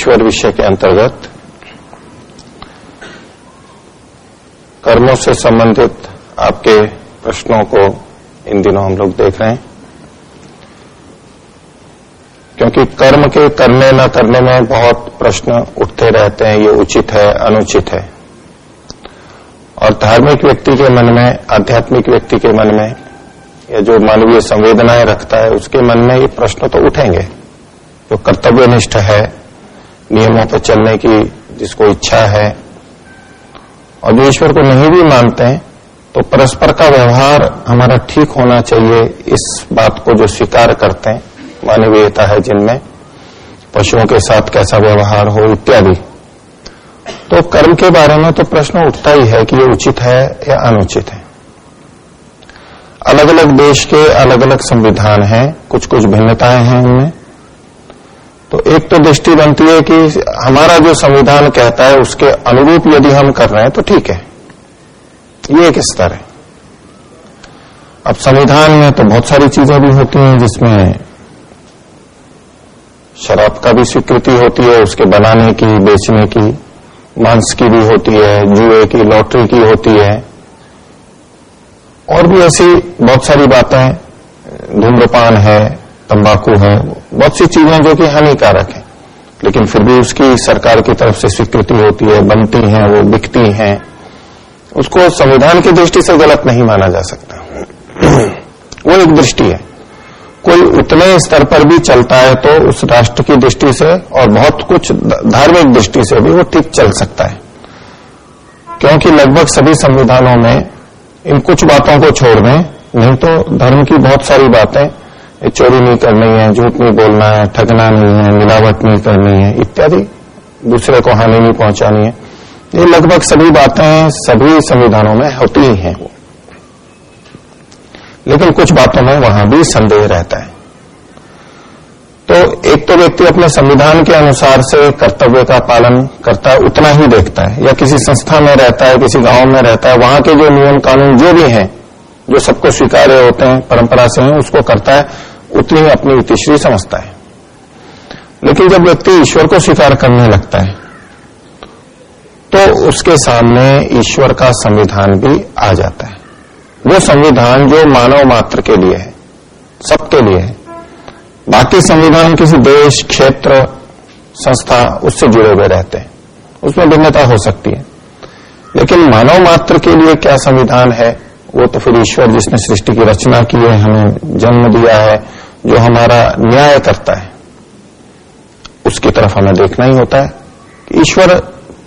ईश्वर विषय के अंतर्गत कर्मों से संबंधित आपके प्रश्नों को इन दिनों हम लोग देख रहे हैं। क्योंकि कर्म के करने न करने में बहुत प्रश्न उठते रहते हैं, ये उचित है, अनुचित है। और धार्मिक व्यक्ति के मन में, आध्यात्मिक व्यक्ति के मन में, या जो मानवीय संवेदनाएँ रखता है, उसके मन में ये प्रश्न तो उठेंगे। जो कर्तव्यनिष्ठ है नियमों पर चलने की जिसको इच्छा है। और जो ईश्वर को नहीं भी मानते हैं तो परस्पर का व्यवहार हमारा ठीक होना चाहिए, इस बात को जो स्वीकार करते हैं। मानवीयता है जिनमें, पशुओं के साथ कैसा व्यवहार हो, इत्यादि। तो कर्म के बारे में तो प्रश्न उठता ही है कि ये उचित है या अनुचित है। अलग अलग देश के अलग अलग संविधान हैं कुछ कुछ भिन्नताएँ हैं उनमें तो एक तो दृष्टि बनती है कि हमारा जो संविधान कहता है, उसके अनुरूप यदि हम कर रहे हैं तो ठीक है। ये एक स्तर है। अब संविधान में तो बहुत सारी चीज़ें भी होती हैं, जिसमें शराब का भी स्वीकृति होती है, उसके बनाने की, बेचने की, मांस की भी होती है, जुए की, लॉटरी की होती है। और भी ऐसी बहुत सारी बातें, धूम्रपान है, तंबाकू है बहुत सी चीज़ें जो कि हानिकारक है, लेकिन फिर भी उसकी सरकार की तरफ़ से स्वीकृति होती है, बनती हैं, वो बिकती हैं। उसको संविधान की दृष्टि से गलत नहीं माना जा सकता। वो एक दृष्टि है। कोई उतने स्तर पर भी चलता है तो उस राष्ट्र की दृष्टि से और बहुत कुछ धार्मिक दृष्टि से भी वो ठीक चल सकता है। क्योंकि लगभग सभी संविधानों में इन कुछ बातों को छोड़ दें, नहीं तो धर्म की बहुत सारी बातें चोरी नहीं करनी है, झूठ नहीं बोलना है, ठगना नहीं है, मिलावट नहीं करनी है, इत्यादि दूसरे को हानि नहीं पहुंचानी है। ये लगभग सभी बातें सभी संविधानों में होती ही। हैं लेकिन कुछ बातों में वहाँ भी संदेह रहता है। तो एक तो व्यक्ति अपने संविधान के अनुसार से कर्तव्य का पालन करता है उतना ही देखता है, या किसी संस्था में रहता है, किसी गाँव में रहता है, वहाँ के जो नियम कानून जो भी हैं जो सबको स्वीकार्य होते हैं, परंपरा से हैं, उसको करता है, उतनी ही अपनी इतिश्री समझता है। लेकिन जब व्यक्ति ईश्वर को स्वीकार करने लगता है तो उसके सामने ईश्वर का संविधान भी आ जाता है। वो संविधान जो मानव मात्र के लिए है, सबके लिए है। बाकी संविधान किसी देश, क्षेत्र, संस्था उससे जुड़े हुए रहते हैं। उसमें भिन्नता हो सकती है। लेकिन मानव मात्र के लिए क्या संविधान है? वो तो फिर ईश्वर जिसने सृष्टि की रचना की है, हमें जन्म दिया है, जो हमारा न्याय करता है, उसकी तरफ़ हमें देखना ही होता है कि ईश्वर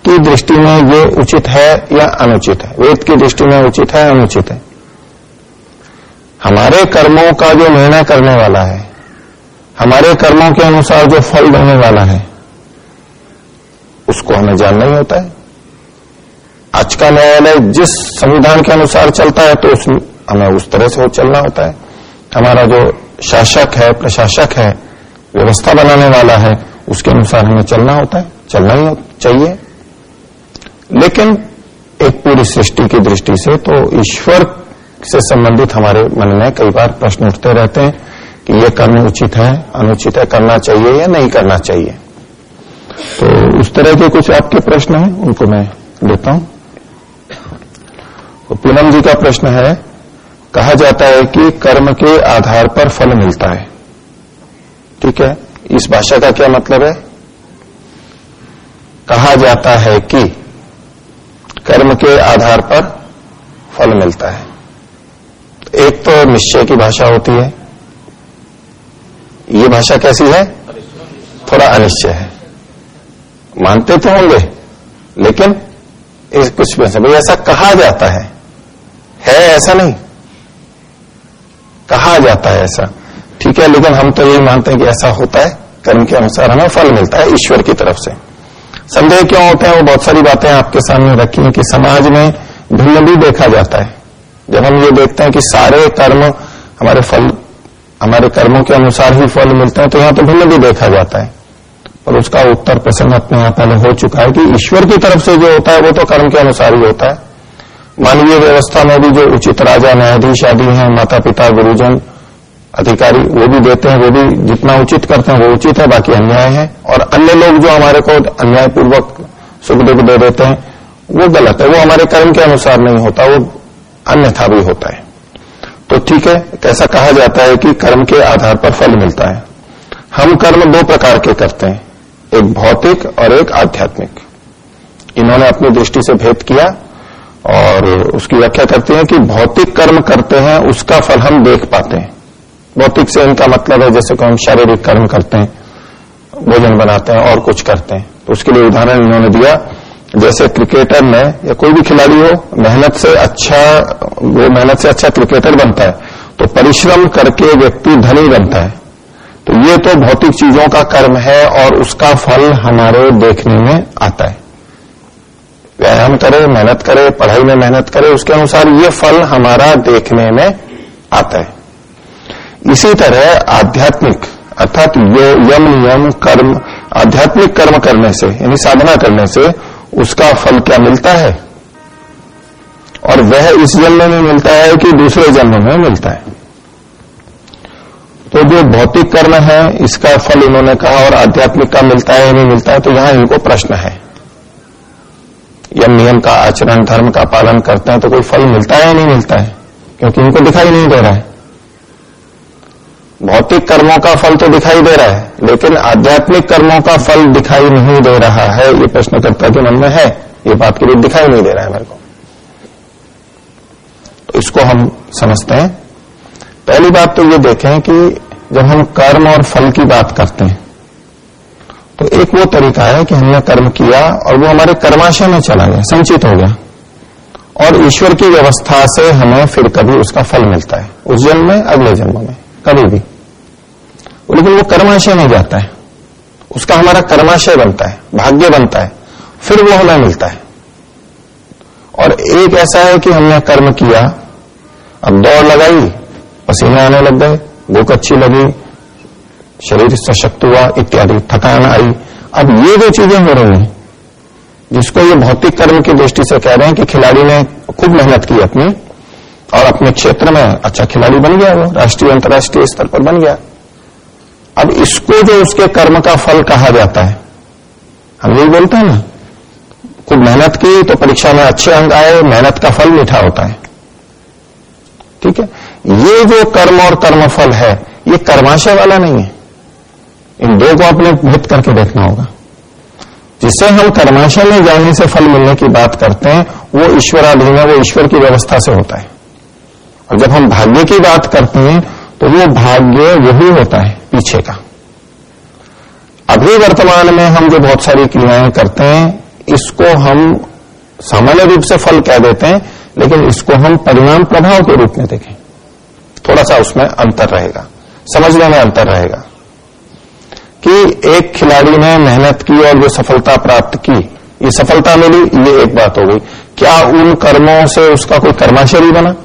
की दृष्टि में ये उचित है या अनुचित है। वेद की दृष्टि में उचित है, अनुचित है। हमारे कर्मों का जो निर्णय करने वाला है, हमारे कर्मों के अनुसार जो फल देने वाला है, उसको हमें जानना ही होता है। आज का न्यायालय जिस संविधान के अनुसार चलता है तो उस हमें उस तरह से वो चलना होता है। हमारा जो शासक है, प्रशासक है, व्यवस्था बनाने वाला है, उसके अनुसार हमें चलना होता है। चलना ही चाहिए। लेकिन एक पूरी सृष्टि की दृष्टि से तो ईश्वर से संबंधित हमारे मन में कई बार प्रश्न उठते रहते हैं कि यह कर्म उचित है, अनुचित है, करना चाहिए या नहीं करना चाहिए। तो उस तरह के कुछ आपके प्रश्न हैं, उनको मैं लेता हूँ। तो पूनम जी का प्रश्न है, कहा जाता है कि कर्म के आधार पर फल मिलता है। ठीक है? इस भाषा का क्या मतलब है? कहा जाता है कि कर्म के आधार पर फल मिलता है। एक तो निश्चय की भाषा होती है। ये भाषा कैसी है? थोड़ा अनिश्चय है। मानते तो होंगे, लेकिन इस कुछ में ऐसा कहा जाता है। है ऐसा नहीं। कहा जाता है ऐसा। ठीक है, लेकिन हम तो यही मानते हैं कि ऐसा होता है। कर्म के अनुसार हमें फल मिलता है ईश्वर की तरफ़ से। संदेह क्यों होते हैं? वो बहुत सारी बातें आपके सामने रखी हैं कि समाज में भिन्न भी देखा जाता है। जब हम ये देखते हैं कि सारे कर्म, हमारे फल, हमारे कर्मों के अनुसार ही फल मिलते हैं तो यहाँ तो भिन्न भी देखा जाता है। और उसका उत्तर प्रसन्न अपने यहाँ पहले हो चुका है कि ईश्वर की तरफ़ से जो होता है, वो तो कर्म के अनुसार ही होता है। मानवीय व्यवस्था में भी जो उचित राजा, न्यायाधीश आदि हैं माता पिता गुरुजन, अधिकारी, वो भी देते हैं, वो भी जितना उचित करते हैं, वो उचित है, बाकी अन्याय है। और अन्य लोग जो हमारे को अन्यायपूर्वक सुख दुख दे देते हैं, वो गलत है, वो हमारे कर्म के अनुसार नहीं होता, वो अन्यथा भी होता है। तो ठीक है ऐसा कहा जाता है कि कर्म के आधार पर फल मिलता है। हम कर्म दो प्रकार के करते हैं, एक भौतिक और एक आध्यात्मिक। इन्होंने अपनी दृष्टि से भेद किया और उसकी व्याख्या करते हैं कि भौतिक कर्म करते हैं, उसका फल हम देख पाते हैं। भौतिक से इनका मतलब है जैसे को हम शारीरिक कर्म करते हैं, भोजन बनाते हैं और कुछ करते हैं। तो उसके लिए उदाहरण इन्होंने दिया, जैसे क्रिकेटर में या कोई भी खिलाड़ी हो, मेहनत से अच्छा वो मेहनत से अच्छा क्रिकेटर बनता है तो परिश्रम करके व्यक्ति धनी बनता है। तो ये तो भौतिक चीज़ों का कर्म है और उसका फल हमारे देखने में आता है। व्यायाम करे, मेहनत करे, पढ़ाई में मेहनत करे, उसके अनुसार ये फल हमारा देखने में आता है। इसी तरह आध्यात्मिक, अर्थात यम, नियम, कर्म, आध्यात्मिक कर्म करने से, यानी साधना करने से, उसका फल क्या मिलता है? और वह इस जन्म में मिलता है कि दूसरे जन्म में मिलता है। तो जो भौतिक कर्म है, इसका फल इन्होंने कहा और आध्यात्मिक का मिलता है नहीं मिलता है तो यहाँ इनको प्रश्न है। यम नियम का आचरण, धर्म का पालन करते हैं तो कोई फल मिलता है या नहीं मिलता है? क्योंकि इनको दिखाई नहीं दे रहा है। भौतिक कर्मों का फल तो दिखाई दे रहा है, लेकिन आध्यात्मिक कर्मों का फल दिखाई नहीं दे रहा है। ये प्रश्नकर्ता के मन में है, ये बात के लिए दिखाई नहीं दे रहा है मेरे को। तो इसको हम समझते हैं। पहली बात तो ये देखें कि जब हम कर्म और फल की बात करते हैं तो एक वो तरीका है कि हमने कर्म किया और वो हमारे कर्माशय में चला गया, संचित हो गया। और ईश्वर की व्यवस्था से हमें फिर कभी उसका फल मिलता है, उस जन्म में, अगले जन्म में, कभी भी। लेकिन वो कर्माशय में जाता है, उसका हमारा कर्माशय बनता है, भाग्य बनता है, फिर वो हमें मिलता है। और एक ऐसा है कि हमने कर्म किया, अब दौड़ लगाई, पसीने आने लग गए, भूख अच्छी लगी शरीर सशक्त हुआ, इत्यादि, थकान आई। अब ये जो चीज़ें हो रही हैं, जिसको ये भौतिक कर्म की दृष्टि से कह रहे हैं कि खिलाड़ी ने खूब मेहनत की अपनी, और अपने क्षेत्र में अच्छा खिलाड़ी बन गया वो, राष्ट्रीय, अंतर्राष्ट्रीय स्तर पर बन गया। अब इसको जो उसके कर्म का फल कहा जाता है, हम यही बोलते हैं ना, खूब मेहनत की तो परीक्षा में अच्छे अंक आए, मेहनत का फल मीठा होता है। ठीक है? ये जो कर्म और कर्मफल है, ये कर्माशय वाला नहीं है। इन दो को आपने भेद करके देखना होगा। जिससे हम कर्माशय में जाने से फल मिलने की बात करते हैं, वो ईश्वराधीन है, वो ईश्वर की व्यवस्था से होता है। और जब हम भाग्य की बात करते हैं तो वो भाग्य वही होता है, पीछे का। अभी वर्तमान में हम जो बहुत सारी क्रियाएँ करते हैं, इसको हम सामान्य रूप से फल कह देते हैं, लेकिन इसको हम परिणाम प्रभाव के रूप में देखें। थोड़ा सा उसमें अंतर रहेगा। समझने में अंतर रहेगा। कि एक खिलाड़ी ने मेहनत की और जो सफलता प्राप्त की। ये सफलता मिली, ये एक बात हो गई। क्या उन कर्मों से उसका कोई कर्माशय भी बना?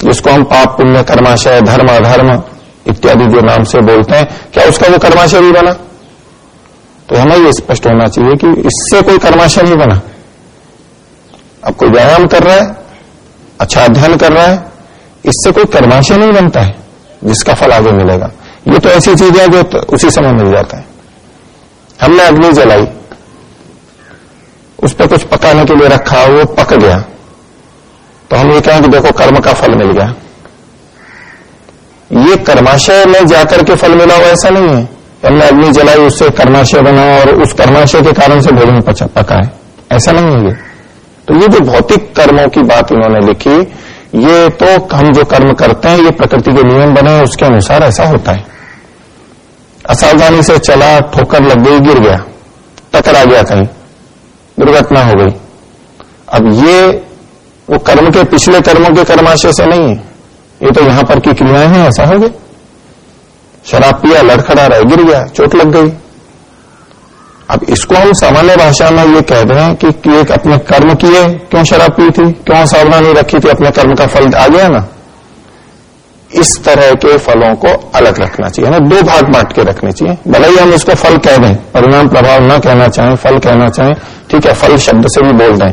जिसको हम पाप, पुण्य, कर्माशय, धर्म, अधर्म इत्यादि जो नाम से बोलते हैं, क्या उसका वो कर्माशय भी बना? तो हमें ये स्पष्ट होना चाहिए कि इससे कोई कर्माशय नहीं बना। अब कोई व्यायाम कर रहा है अच्छा अध्ययन कर रहा है, इससे कोई कर्माशय नहीं बनता है, जिसका फल आगे मिलेगा। ये तो ऐसी चीज़ है जो तो उसी समय मिल जाता है। हमने अग्नि जलाई। उस पर कुछ पकाने के लिए रखा, वो पक गया। तो हम ये कहें कि देखो, कर्म का फल मिल गया। ये कर्माशय में जाकर के फल मिला हुआ ऐसा नहीं है। हमने अग्नि जलाई, उससे कर्माशय बना और उस कर्माशय के कारण से भोजन पका है ऐसा नहीं है ये। तो ये जो भौतिक कर्मों की बात इन्होंने लिखी ये तो हम जो कर्म करते हैं, ये प्रकृति के नियम बने हैं, उसके अनुसार ऐसा होता है। असावधानी से चला, ठोकर लग गई, गिर गया, टकरा गया कहीं, दुर्घटना हो गई। अब ये वो कर्म के पिछले कर्मों के कर्माशय से नहीं है। ये तो यहाँ पर की क्रियाएँ हैं, ऐसा हो गया। शराब पिया, लड़खड़ा रहा, गिर गया, चोट लग गई। अब इसको हम सामान्य भाषा में ये कह दें कि एक अपने कर्म किए, क्यों शराब पी थी, क्यों सावधानी रखी थी, अपने कर्म का फल आ गया ना? इस तरह के फलों को अलग रखना चाहिए ना दो भाग बांट के रखने चाहिए। भले ही हम इसको फल कह दें, परिणाम प्रभाव न कहना चाहें, फल कहना चाहें, ठीक है, फल शब्द से भी बोल दें।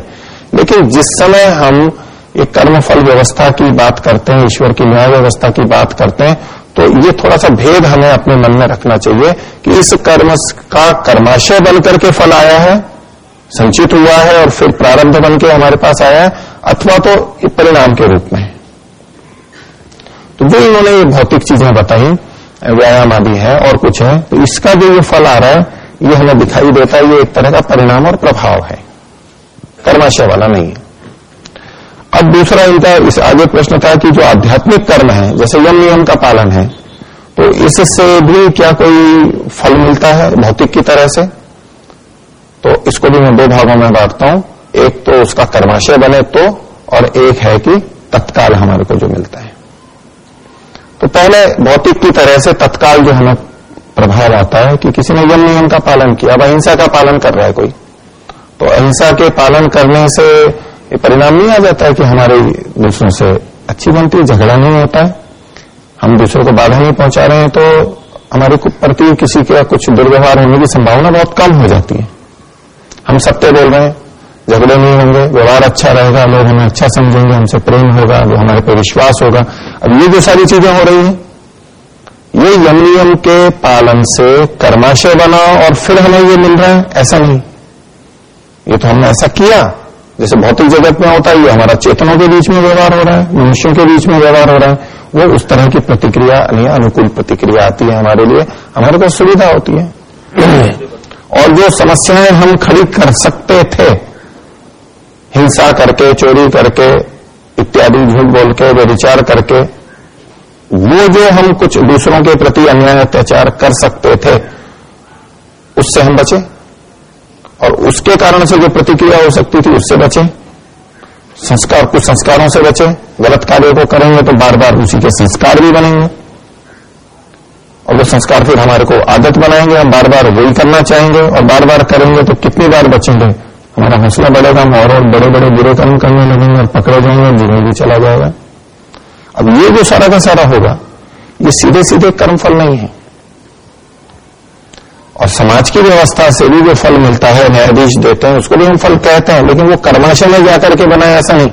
लेकिन जिस समय हम एक कर्म फल व्यवस्था की बात करते हैं, ईश्वर की न्याय व्यवस्था की बात करते हैं तो ये थोड़ा सा भेद हमें अपने मन में रखना चाहिए कि इस कर्म का कर्माशय बन करके फल आया है, संचित हुआ है और फिर प्रारंभ बन के हमारे पास आया है, अथवा तो परिणाम के रूप में। तो जो इन्होंने ये भौतिक चीज़ें बताई, व्यायाम आदि है और कुछ है तो इसका जो ये फल आ रहा है, ये हमें दिखाई देता है, ये एक तरह का परिणाम और प्रभाव है। कर्माशय वाला नहीं है। अब दूसरा इनका इस आगे प्रश्न था कि जो आध्यात्मिक कर्म है, जैसे यम नियम का पालन है तो इससे भी क्या कोई फल मिलता है भौतिक की तरह से? तो इसको भी मैं दो भागों में बांटता हूँ। एक तो उसका कर्माशय बने तो और एक है कि तत्काल हमारे को जो मिलता है। तो पहले भौतिक की तरह से तत्काल जो हमें प्रभाव आता है कि किसी ने यम नियम का पालन किया, अब अहिंसा का पालन कर रहा है कोई। तो अहिंसा के पालन करने से ये परिणाम नहीं आ जाता है कि हमारे दूसरों से अच्छी बनती है, झगड़ा नहीं होता है। हम दूसरों को बाधा नहीं पहुँचा रहे हैं तो हमारे प्रति किसी का कुछ दुर्व्यवहार होने की संभावना बहुत कम हो जाती है। हम सत्य बोल रहे हैं, झगड़े नहीं होंगे, व्यवहार अच्छा रहेगा, लोग हमें अच्छा समझेंगे, हमसे प्रेम होगा जो हमारे पे विश्वास होगा। अब ये जो सारी चीज़ें हो रही हैं, ये यम नियम के पालन से कर्माशय बना और फिर हमें ये मिल रहा है, ऐसा नहीं। ये तो हमने ऐसा किया जैसे भौतिक जगत में होता है ये हमारा चेतनों के बीच में व्यवहार हो रहा है मनुष्यों के बीच में व्यवहार हो रहा है वो उस तरह की प्रतिक्रिया नहीं अनुकूल प्रतिक्रिया आती है हमारे लिए हमारे पास सुविधा होती है। और जो समस्याएँ हम खड़ी कर सकते थे हिंसा करके चोरी करके इत्यादि झूठ बोल के व्यविचार करके वो जो हम कुछ दूसरों के प्रति अन्याय अत्याचार कर सकते थे उससे हम बचे। और उसके कारण से जो प्रतिक्रिया हो सकती थी, उससे बचे। संस्कार, कुछ संस्कारों से बचे। गलत कार्यों को करेंगे तो बार बार उसी के संस्कार भी बनेंगे। और वो संस्कार फिर हमारे को आदत बनाएँगे, हम बार बार वही करना चाहेंगे और बार बार करेंगे तो कितनी बार बचेंगे? हमारा हौसला बढ़ेगा, हम और और बड़े बड़े बुरे कर्म करने लगेंगे और पकड़े जाएँगे बुरे भी चला जाएगा। अब ये जो सारा का सारा होगा, ये सीधे सीधे कर्म फल नहीं है। और समाज की व्यवस्था से भी जो फल मिलता है, न्यायाधीश देते हैं, उसको भी हम फल कहते हैं, लेकिन वो कर्माशय में जाकर के बनाए ऐसा नहीं।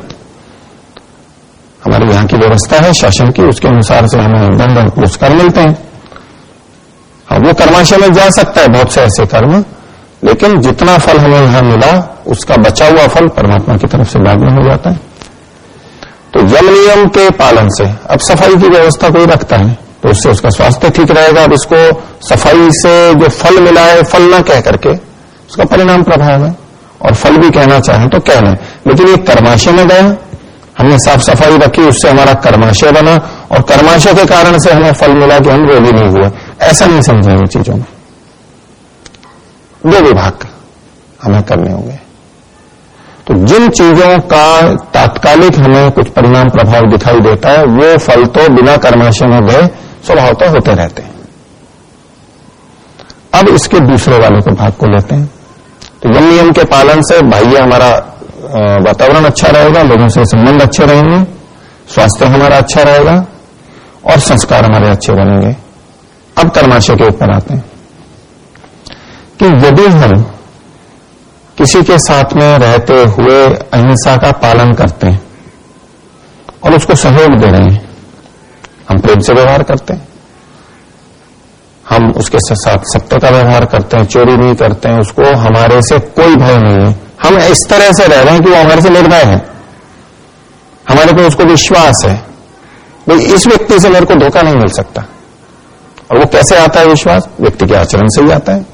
हमारे यहाँ की व्यवस्था है, शासन की, उसके अनुसार से हमें दंड और पुरस्कार मिलते हैं। अब वो कर्माशय में जा सकता है, बहुत से ऐसे कर्म, लेकिन जितना फल हमें यहाँ मिला, उसका बचा हुआ फल परमात्मा की तरफ़ से बाद में हो जाता है। तो यम नियम के पालन से, अब सफ़ाई की व्यवस्था कोई रखता है तो उससे उसका स्वास्थ्य ठीक रहेगा अब इसको सफ़ाई से जो फल मिला है, फल ना कह करके, उसका परिणाम प्रभाव है। और फल भी कहना चाहे तो कह लेकिन ये कर्माशय में गया। हमने साफ़ सफ़ाई रखी, उससे हमारा कर्माशय बना और कर्माशय के कारण से हमें फल मिला कि हम रोगी नहीं हुए। ऐसा नहीं समझेंगे चीज़ों में। दो विभाग हमें करने होंगे। तो जिन चीज़ों का तात्कालिक हमें कुछ परिणाम प्रभाव दिखाई देता है, वो फल तो बिना कर्माशय में गए स्वभाव तो होते रहते हैं। अब इसके दूसरे वाले को भाग को लेते हैं। तो यम नियम के पालन से बाह्य हमारा वातावरण अच्छा रहेगा, लोगों से संबंध अच्छे रहेंगे, स्वास्थ्य हमारा अच्छा रहेगा, और संस्कार हमारे अच्छे बनेंगे। अब कर्माशय के ऊपर आते हैं कि यदि हम किसी के साथ में रहते हुए अहिंसा का पालन करते हैं और उसको सहयोग दे रहे हैं हम प्रेम से व्यवहार करते हैं। हम उसके साथ सत्य का व्यवहार करते हैं, चोरी नहीं करते हैं, उसको हमारे से कोई भय नहीं है। हम इस तरह से रह रहे हैं कि वो हमारे से निर्भय है। हमारे को उसको विश्वास है। भाई, इस व्यक्ति से मेरे को धोखा नहीं मिल सकता। और वो कैसे आता है विश्वास? व्यक्ति के आचरण से ही आता है।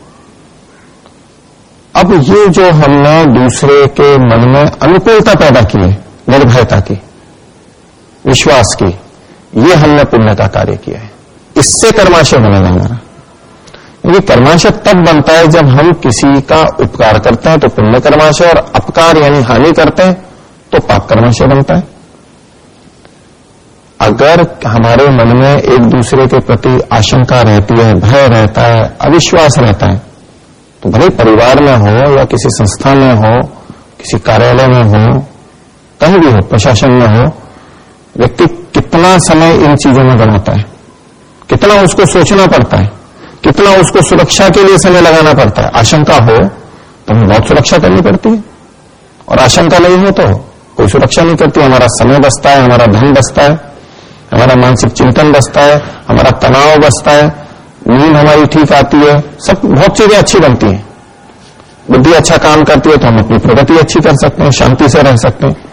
अब ये जो हमने दूसरे के मन में अनुकूलता पैदा की है, निर्भयता की, विश्वास की ये हमने पुण्य का कार्य किया है। इससे कर्माशय बनेगा हमारा क्योंकि कर्माशय तब बनता है जब हम किसी का उपकार करते हैं तो पुण्य कर्माशय और अपकार यानी हानि करते हैं तो पाप कर्माशय बनता है। अगर हमारे मन में एक दूसरे के प्रति आशंका रहती है, भय रहता है, अविश्वास रहता है तो भले परिवार में हो या किसी संस्था में हो, किसी कार्यालय में हो, कहीं भी हो, प्रशासन में हो, व्यक्ति कितना समय इन चीज़ों में बनाता है? कितना उसको सोचना पड़ता है? कितना उसको सुरक्षा के लिए समय लगाना पड़ता है? आशंका हो तो हमें बहुत सुरक्षा करनी पड़ती है। और आशंका नहीं हो तो कोई सुरक्षा नहीं करती। हमारा समय बचता है, हमारा धन बचता है, हमारा मानसिक चिंतन बचता है, हमारा तनाव बचता है, नींद हमारी ठीक आती है, सब बहुत चीज़ें अच्छी बनती हैं। बुद्धि अच्छा काम करती है तो हम अपनी प्रगति अच्छी कर सकते हैं, शांति से रह सकते हैं।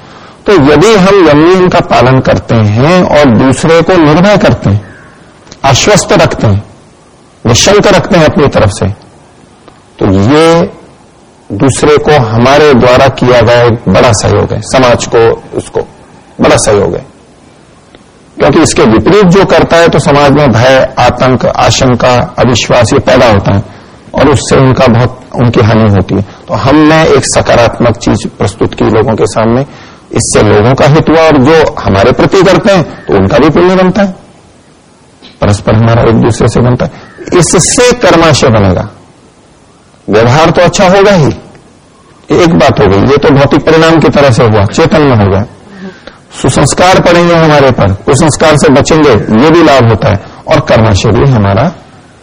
तो यदि हम यम नियम का पालन करते हैं और दूसरे को निर्भय करते हैं, आश्वस्त रखते हैं, निशंक रखते हैं अपनी तरफ़ से तो ये दूसरे को हमारे द्वारा किया गया एक बड़ा सहयोग है, समाज को, उसको, बड़ा सहयोग है। क्योंकि इसके विपरीत जो करता है तो समाज में भय, आतंक, आशंका, अविश्वास ये पैदा होता है, और उससे उनका बहुत, उनकी हानि होती है। तो हमने एक सकारात्मक चीज़ प्रस्तुत की लोगों के सामने इससे लोगों का हित हुआ और जो हमारे प्रति करते हैं तो उनका भी पुण्य बनता है। परस्पर हमारा एक दूसरे से बनता है। इससे कर्माशय बनेगा। व्यवहार तो अच्छा होगा ही। एक बात हो गई, ये तो भौतिक परिणाम की तरह से हुआ, चेतन में होगा सुसंस्कार पड़ेंगे हमारे पर कुसंस्कार से बचेंगे, ये भी लाभ होता है। और कर्माशय भी हमारा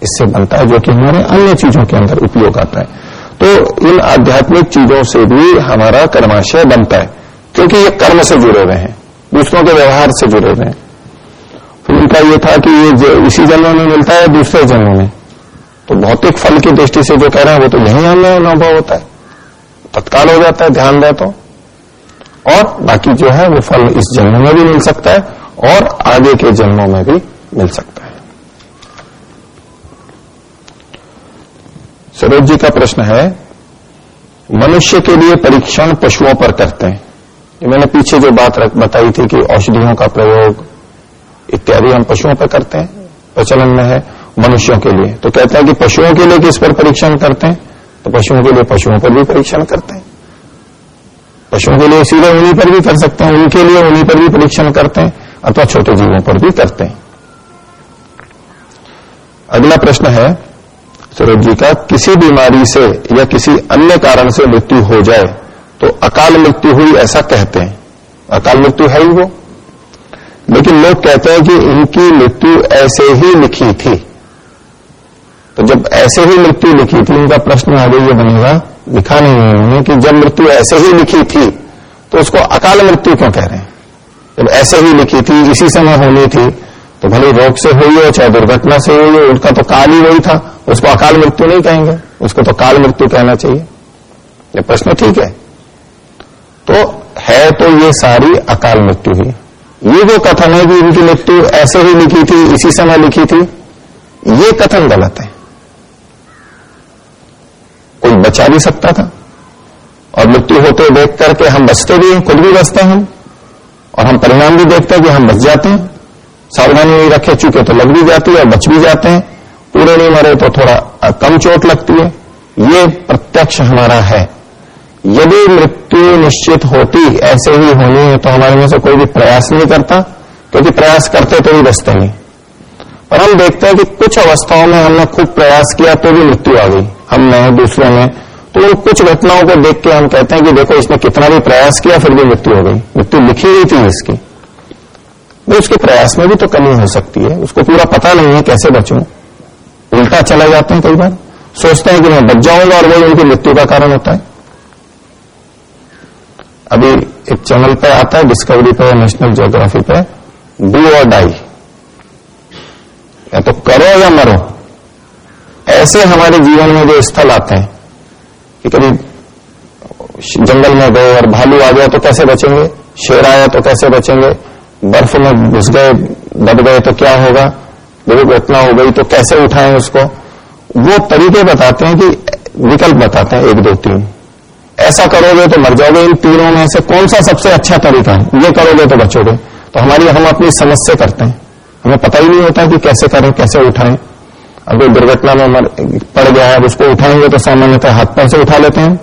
इससे बनता है, जो कि हमारे अन्य चीज़ों के अंदर उपयोग आता है। तो इन आध्यात्मिक चीज़ों से भी हमारा कर्माशय बनता है। क्योंकि ये कर्म से जुड़े हुए हैं, दूसरों के व्यवहार से जुड़े हुए हैं। फिर उनका ये था कि ये इसी जन्म में मिलता है, दूसरे जन्म में। तो भौतिक फल की दृष्टि से जो कह रहे हैं, वो तो यही हमें अनुभव होता है। तत्काल हो जाता है, ध्यान दे तो। और बाकी जो है, वो फल इस जन्म में भी मिल सकता है, और आगे के जन्मों में भी मिल सकता है। सरोज जी का प्रश्न है, मनुष्य के लिए परीक्षण पशुओं पर करते हैं। मैंने पीछे जो बात बताई थी कि औषधियों का प्रयोग इत्यादि हम पशुओं पर करते हैं, प्रचलन में है मनुष्यों के लिए। तो कहते हैं कि पशुओं के लिए किस पर परीक्षण करते हैं? तो पशुओं के लिए पशुओं पर भी परीक्षण करते हैं। पशुओं के लिए सीधे उन्हीं पर भी कर सकते हैं, उनके लिए उन्हीं पर भी परीक्षण करते हैं, अथवा छोटे जीवों पर भी करते हैं। अगला प्रश्न है, सूरज जी का, किसी बीमारी से या किसी अन्य कारण से मृत्यु हो जाए तो अकाल मृत्यु हुई ऐसा कहते हैं। अकाल मृत्यु है ही वो। लेकिन लोग कहते हैं कि इनकी मृत्यु ऐसे ही लिखी थी। तो जब ऐसे ही मृत्यु लिखी थी इनका प्रश्न आगे ये बनेगा, लिखा नहीं है उन्होंने कि जब मृत्यु ऐसे ही लिखी थी तो उसको अकाल मृत्यु क्यों कह रहे हैं? जब ऐसे ही लिखी थी, इसी समय होनी थी तो भले रोग से हुई हो, चाहे दुर्घटना से हुई हो उसका तो काल ही वही था। उसको अकाल मृत्यु नहीं कहेंगे। उसको तो काल मृत्यु कहना चाहिए। ये प्रश्न ठीक है। तो है तो ये सारी अकाल मृत्यु ही। ये जो कथन है कि इनकी मृत्यु ऐसे ही लिखी थी, इसी समय लिखी थी, ये कथन गलत है। कोई बचा भी सकता था। और मृत्यु होते देख करके हम बचते भी हैं, खुद भी बचते हैं। हम और हम परिणाम भी देखते हैं कि हम बच जाते हैं। सावधानी नहीं रखे, चुके तो लग भी जाती है और बच भी जाते हैं। पूरे नहीं मरे तो थोड़ा कम चोट लगती है। ये प्रत्यक्ष हमारा है। यदि मृत्यु निश्चित होती ऐसे ही होनी है तो हमारे में से कोई भी प्रयास नहीं करता, क्योंकि प्रयास करते तो भी बचते नहीं। और हम देखते हैं कि कुछ अवस्थाओं में हमने खूब प्रयास किया तो भी मृत्यु आ गई। हम में दूसरों में तो उन कुछ घटनाओं को देख के हम कहते हैं कि देखो, इसने कितना भी प्रयास किया, फिर भी मृत्यु हो गई। मृत्यु लिखी हुई थी इसकी। वो उसके प्रयास में भी तो कमी हो सकती है। उसको पूरा पता नहीं है कैसे बचूं। उल्टा चला जाते हैं कई बार। सोचते हैं कि मैं बच जाऊँगा और वही उनकी मृत्यु का कारण होता है। अभी एक चैनल पे आता है डिस्कवरी पे नेशनल ज्योग्राफी पे। डू और डाई या तो करो या मरो। ऐसे हमारे जीवन में जो स्थल आते हैं, कि कभी जंगल में गए और भालू आ गया तो कैसे बचेंगे? शेर आया तो कैसे बचेंगे? बर्फ़ में घुस गए, दब गए तो क्या होगा? दुर्घटना हो गई तो कैसे उठाएँ उसको? वो तरीके बताते हैं कि विकल्प बताते हैं, एक दो तीन। ऐसा करोगे तो मर जाओगे इन तीनों में से कौन सा सबसे अच्छा तरीका है? ये करोगे तो बचोगे। तो हमारी हम अपनी समझ से करते हैं। हमें पता ही नहीं होता कि कैसे करें कैसे उठाएँ। अगर दुर्घटना में मर, पड़ गया है उसको उठाएँगे तो सामान्यतः हाथ पैर से उठा लेते हैं।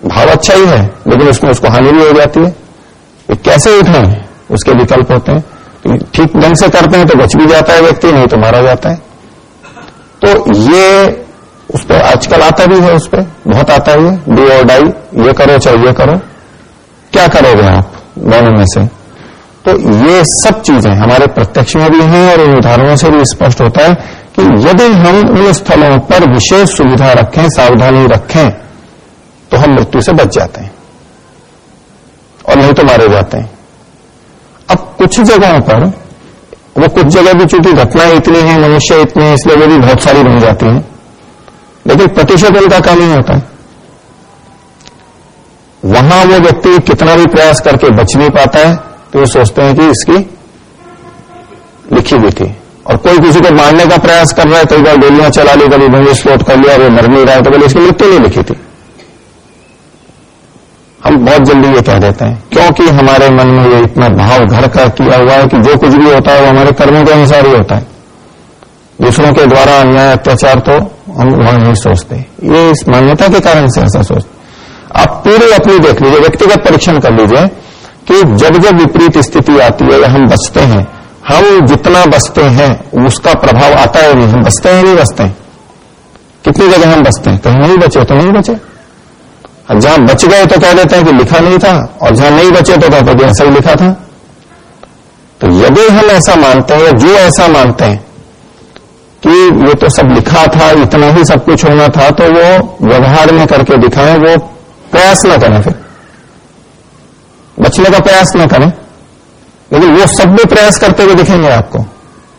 भाव अच्छा ही है लेकिन उसमें उसको हानि भी हो जाती है। तो कैसे उठाएँ? उसके विकल्प होते हैं। तो ठीक ढंग से करते हैं तो बच भी जाता है व्यक्ति नहीं तो मारा जाता है। तो ये उस पर आजकल आता भी है उस पर बहुत आता है डी और डाई ये करो चाहे ये करो। क्या करोगे आप दोनों में से? तो ये सब चीज़ें हमारे प्रत्यक्ष में भी हैं और इन उदाहरणों से भी स्पष्ट होता है कि यदि हम उन स्थलों पर विशेष सुविधा रखें, सावधानी रखें तो हम मृत्यु से बच जाते हैं और नहीं तो मारे जाते हैं। अब कुछ जगहों पर, वो कुछ जगह भी चूँकि घटनाएँ इतनी हैं, मनुष्य इतने हैं, इसलिए वो भी बहुत सारी बन जाती हैं। लेकिन प्रतिशत उनका कम ही होता। है वहाँ वो व्यक्ति कितना भी प्रयास करके बच नहीं पाता है तो वो सोचते हैं कि इसकी लिखी हुई थी। और कोई किसी को मारने का प्रयास कर रहा है, कई बार गोलियाँ चला ली, कभी भूमि विस्फोट कर लिया, वो मर नहीं रहा है तो बोले, इसकी मृत्यु नहीं लिखी थी। हम बहुत जल्दी ये कह देते हैं, क्योंकि हमारे मन में ये इतना भाव घर का किया हुआ है कि जो कुछ भी होता है, वो हमारे कर्मों के अनुसार ही होता है। दूसरों के द्वारा अन्याय अत्याचार तो हम वहाँ नहीं सोचते। ये इस मान्यता के कारण से ऐसा सोचते। आप पूरे अपनी देख लीजिए, व्यक्तिगत परीक्षण कर लीजिए कि जब जब विपरीत स्थिति आती है या हम बचते हैं। हम जितना बचते हैं, उसका प्रभाव आता है नहीं। हम बचते हैं, नहीं बचते हैं। कितनी जगह हम बचते हैं? कहीं नहीं बचे तो नहीं बचे। जहाँ बच गए तो कह देते हैं कि लिखा नहीं था, और जहाँ नहीं बचे तो कहते हैं ऐसा ही लिखा था। तो यदि हम ऐसा मानते हैं, जो ऐसा मानते हैं कि ये तो सब लिखा था, इतना ही सब कुछ होना था तो वो व्यवहार में करके दिखाएँ, वो प्रयास न करें फिर। बचने का प्रयास न करें। लेकिन वो सब भी प्रयास करते हुए दिखेंगे आपको।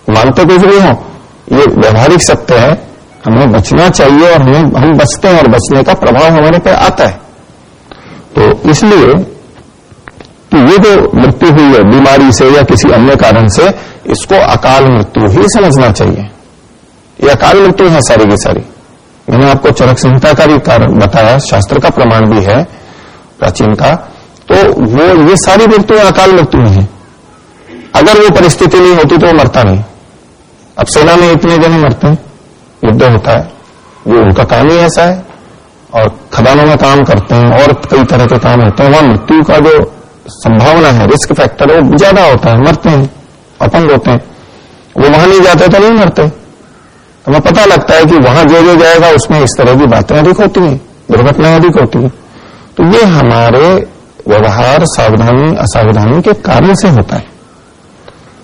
मानते कुछ भी हो, ये व्यवहारिक सत्य है, हमें बचना चाहिए और हमें, हम बचते हैं और बचने का प्रभाव हमारे पे आता है। तो इसलिए कि ये जो मृत्यु हुई है, बीमारी से या किसी अन्य कारण से, इसको अकाल मृत्यु ही समझना चाहिए। ये अकाल मृत्यु है सारी की सारी। मैंने आपको चरक संहिता का भी कारण बताया, शास्त्र का प्रमाण भी है, प्राचीन का। तो वो, ये सारी मृत्यु अकाल मृत्यु है। अगर वो परिस्थिति नहीं होती तो वो मरता नहीं। अब सेना में इतने जने मरते हैं, युद्ध होता है। वो उनका काम ही ऐसा है, और खदानों में काम करते हैं, और कई तरह के काम होते हैं। वहाँ मृत्यु का जो संभावना है रिस्क फैक्टर वो ज़्यादा होता है, मरते हैं, अपंग होते हैं। वो वहाँ नहीं जाते तो नहीं मरते। हमें पता लगता है कि वहाँ जो जो जाएगा, उसमें इस तरह की बातें अधिक होती हैं, दुर्घटनाएँ अधिक होती हैं। तो ये हमारे व्यवहार सावधानी, असावधानी के कारण से होता है।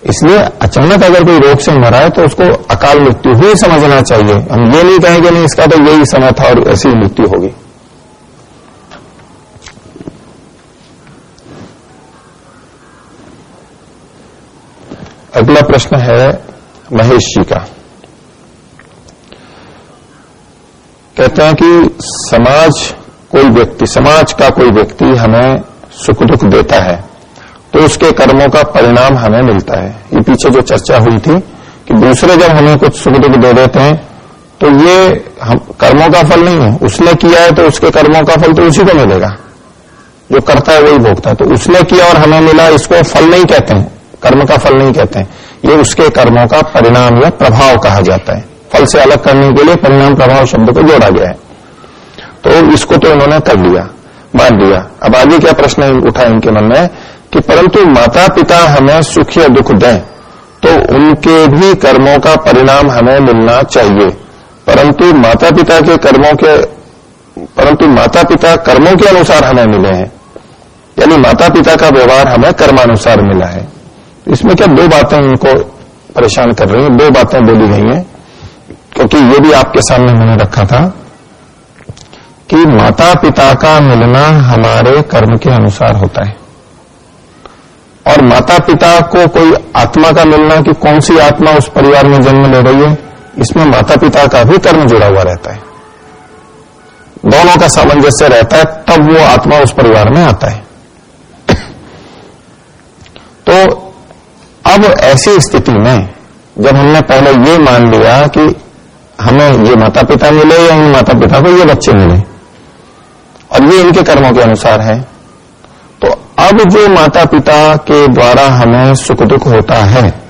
इसलिए अचानक अगर कोई रोग से मरा है तो उसको अकाल मृत्यु ही समझना चाहिए। हम ये नहीं कहेंगे, नहीं, इसका तो यही समय था और ऐसी मृत्यु होगी। अगला प्रश्न है महेश जी का। कहते हैं कि समाज कोई व्यक्ति, समाज का कोई व्यक्ति हमें सुख दुख देता है तो उसके कर्मों का परिणाम हमें मिलता है। ये पीछे जो चर्चा हुई थी कि दूसरे जब हमें कुछ सुख दुख दे देते हैं तो ये हम, कर्मों का फल नहीं है। उसने किया है तो उसके कर्मों का फल तो उसी को मिलेगा। जो करता है वही भोगता है। तो उसने किया और हमें मिला, इसको फल नहीं कहते हैं। कर्म का फल नहीं कहते हैं। ये उसके कर्मों का परिणाम या प्रभाव कहा जाता है। फल से अलग करने के लिए परिणाम प्रभाव शब्द को जोड़ा गया है। तो इसको तो इन्होंने कर लिया मान लिया अब आगे क्या प्रश्न उठा इनके मन में? कि परंतु माता पिता हमें सुख या दुख दें तो उनके भी कर्मों का परिणाम हमें मिलना चाहिए। परंतु माता पिता के कर्मों के, परंतु माता पिता कर्मों के अनुसार हमें मिले हैं। यानी माता पिता का व्यवहार हमें कर्मानुसार मिला है। इसमें क्या दो बातें उनको परेशान कर रही हैं, दो बातें बोली गई हैं। क्योंकि ये भी आपके सामने मैंने रखा था कि माता पिता का मिलना हमारे कर्म के अनुसार होता है। और माता पिता को कोई आत्मा का मिलना कि कौन सी आत्मा उस परिवार में जन्म ले रही है, इसमें माता पिता का भी कर्म जुड़ा हुआ रहता है। दोनों का सामंजस्य रहता है, तब वो आत्मा उस परिवार में आता है। तो अब ऐसी स्थिति में जब हमने पहले ये मान लिया कि हमें ये माता पिता मिले या इन माता पिता को ये बच्चे मिले? और ये इनके कर्मों के अनुसार है। तो अब जो माता पिता के द्वारा हमें सुख दुख होता है,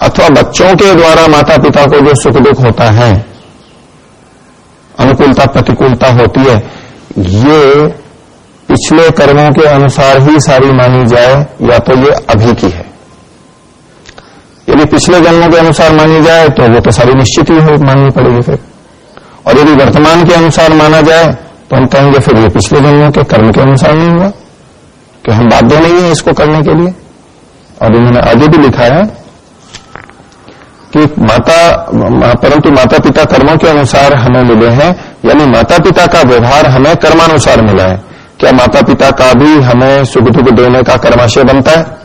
अथवा बच्चों के द्वारा माता पिता को जो सुख दुख होता है, अनुकूलता, प्रतिकूलता होती है, ये पिछले कर्मों के अनुसार ही सारी मानी जाए, या तो ये अभी की है। यदि पिछले जन्मों के अनुसार मानी जाए तो वो तो सारी निश्चित ही हो, माननी पड़ेगी फिर। और यदि वर्तमान के अनुसार माना जाए तो हम कहेंगे फिर ये पिछले जन्मों के कर्म के अनुसार नहीं हुआ, कि हम बाध्य नहीं है इसको करने के लिए। और इन्होंने आगे भी लिखा है कि माता परंतु माता पिता कर्मों के अनुसार हमें मिले हैं, यानी माता पिता का व्यवहार हमें कर्मानुसार मिला है। क्या माता पिता का भी हमें सुख दुख देने का कर्माशय बनता है?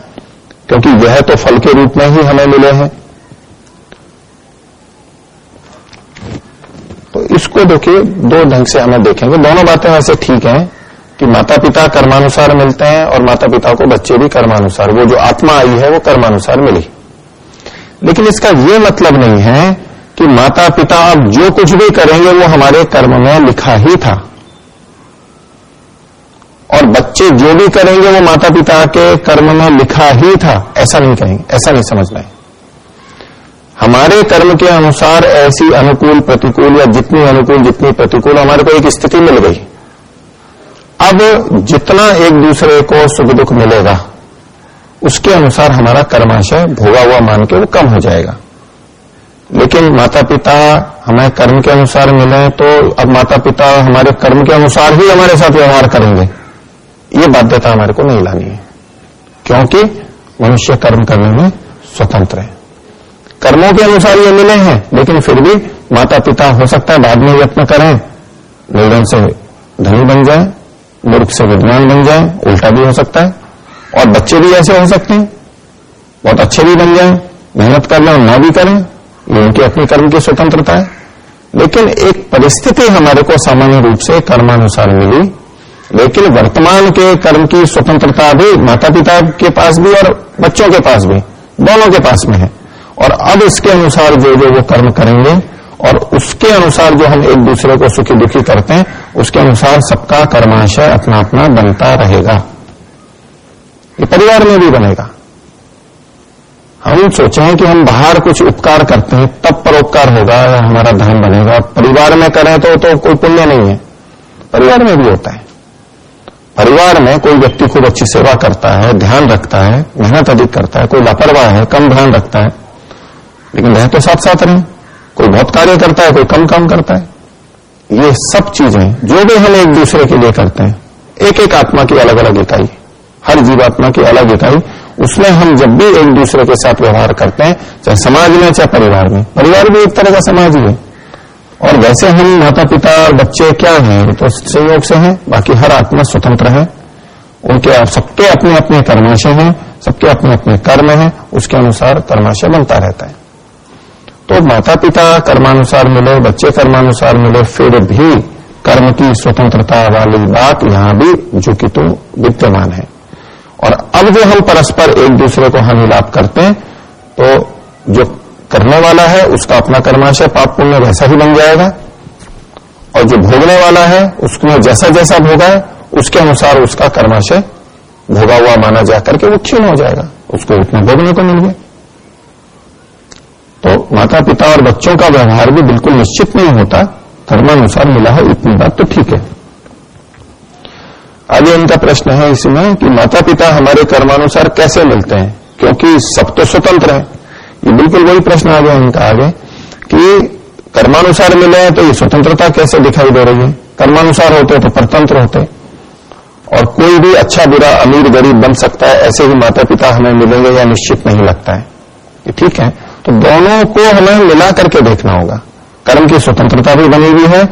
क्योंकि यह तो फल के रूप में ही हमें मिले हैं। तो इसको देखिए, दो ढंग से हमें देखेंगे। दोनों बातें वैसे ठीक हैं कि माता पिता कर्मानुसार मिलते हैं और माता पिता को बच्चे भी कर्मानुसार। वो जो आत्मा आई है, वो कर्मानुसार मिली। लेकिन इसका ये मतलब नहीं है कि माता पिता अब जो कुछ भी करेंगे, वो हमारे कर्म में लिखा ही था। और बच्चे जो भी करेंगे, वो माता पिता के कर्म में लिखा ही था। ऐसा नहीं कहेंगे ऐसा नहीं समझना है। हमारे कर्म के अनुसार ऐसी अनुकूल, प्रतिकूल या जितनी अनुकूल, जितनी प्रतिकूल, हमारे को एक स्थिति मिल गई। अब जितना एक दूसरे को सुख दुख मिलेगा, उसके अनुसार हमारा कर्माशय भोगा हुआ मान के वो कम हो जाएगा। लेकिन माता पिता हमें कर्म के अनुसार मिले तो अब माता पिता हमारे कर्म के अनुसार ही हमारे साथ व्यवहार करेंगे। ये बाध्यता हमारे को नहीं लानी है। क्योंकि मनुष्य कर्म करने में स्वतंत्र है। कर्मों के अनुसार ये मिले हैं, लेकिन फिर भी माता पिता हो सकता है बाद में यत्न करें निर्धन से धनी बन जाए, मूर्ख से विद्वान बन जाए, उल्टा भी हो सकता है, और बच्चे भी ऐसे हो सकते हैं। बहुत अच्छे भी बन जाए, मेहनत कर लें और ना भी करें, ये उनकी अपनी कर्म की स्वतंत्रता है। लेकिन एक परिस्थिति हमारे को सामान्य रूप से कर्मानुसार मिली लेकिन वर्तमान के कर्म की स्वतंत्रता भी माता पिता के पास भी और बच्चों के पास भी दोनों के पास में है। और अब इसके अनुसार जो जो वो कर्म करेंगे और उसके अनुसार जो हम एक दूसरे को सुखी दुखी करते हैं उसके अनुसार सबका कर्माशय अपना अपना बनता रहेगा। ये परिवार में भी बनेगा। हम सोचे हैं कि हम बाहर कुछ उपकार करते हैं तब परोपकार होगा हमारा धर्म बनेगा। परिवार में करें तो, तो कोई पुण्य नहीं है। परिवार में भी होता है। परिवार में कोई व्यक्ति खूब अच्छी सेवा करता है, ध्यान रखता है, मेहनत अधिक करता है, कोई लापरवाह है, कम ध्यान रखता है, लेकिन रह तो साथ साथ रहे। कोई बहुत कार्य करता है, कोई कम काम करता है। ये सब चीज़ें जो भी हम एक दूसरे के लिए करते हैं एक एक आत्मा की अलग अलग इकाई, हर जीवात्मा की अलग इकाई, उसमें हम जब भी एक दूसरे के साथ व्यवहार करते हैं, चाहे समाज में, चाहे परिवार में। परिवार भी एक तरह का समाज ही है। और वैसे हम माता पिता और बच्चे क्या हैं? तो संयोग से हैं, बाकी हर आत्मा स्वतंत्र है। उनके सबके अपने अपने कर्माशय हैं, सबके अपने अपने कर्म हैं, उसके अनुसार कर्माशय बनता रहता है। तो माता पिता कर्मानुसार मिले, बच्चे कर्मानुसार मिले, फिर भी कर्म की स्वतंत्रता वाली बात यहाँ भी जो कि तो विद्यमान है। और अब जो हम परस्पर एक दूसरे को हानि लाभ करते हैं तो जो करने वाला है, उसका अपना कर्माशय पाप पुण्य वैसा ही बन जाएगा। और जो भोगने वाला है उसमें जैसा जैसा भोगा है, उसके अनुसार उसका कर्माशय भोगा हुआ माना जाकर के वो क्षीण हो जाएगा। उसको उतना भोगने को मिल गया। तो माता पिता और बच्चों का व्यवहार भी बिल्कुल निश्चित नहीं होता। कर्मानुसार मिला है, इतनी बात तो ठीक है। आगे इनका प्रश्न है इसमें कि माता पिता हमारे कर्मानुसार कैसे मिलते हैं? क्योंकि सब तो स्वतंत्र है। ये बिल्कुल वही प्रश्न आ गया इनका आगे, कि कर्मानुसार मिले तो ये स्वतंत्रता कैसे दिखाई दे रही है? कर्मानुसार होते तो परतंत्र होते। और कोई भी अच्छा बुरा, अमीर, गरीब बन सकता है, ऐसे ही माता पिता हमें मिलेंगे या निश्चित नहीं लगता है। ये ठीक है? तो दोनों को हमें मिला करके देखना होगा। कर्म की स्वतंत्रता भी बनी हुई है,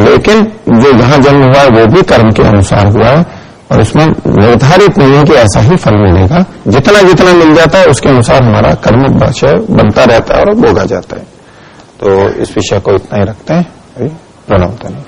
लेकिन जो यहाँ जन्म हुआ है, वो भी कर्म के अनुसार हुआ है। और इसमें निर्धारित नहीं है कि ऐसा ही फल मिलेगा। जितना जितना मिल जाता है, उसके अनुसार हमारा कर्म भाषय बनता रहता है और भोगा जाता है। तो इस विषय को इतना ही रखते हैं। प्रणाम नहीं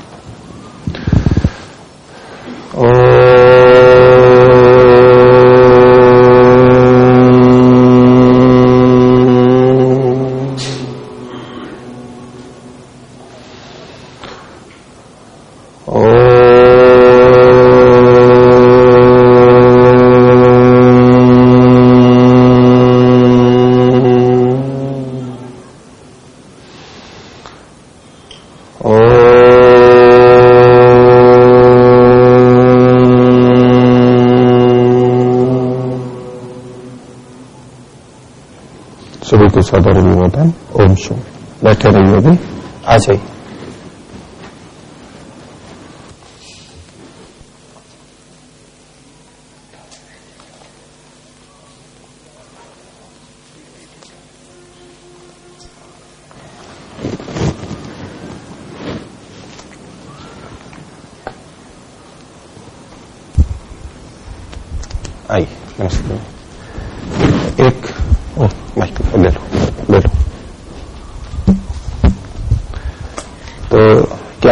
सदर विवोधन ओम शुभ बैठे रहिए अभी आ जाइए।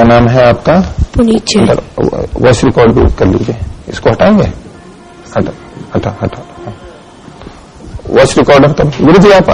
क्या नाम है आपका? पुनीत वॉइस रिकॉर्ड भी कर लीजिए। इसको हटाएँगे? हटा हटा हटा। वॉइस रिकॉर्डर तब गुरु जी आप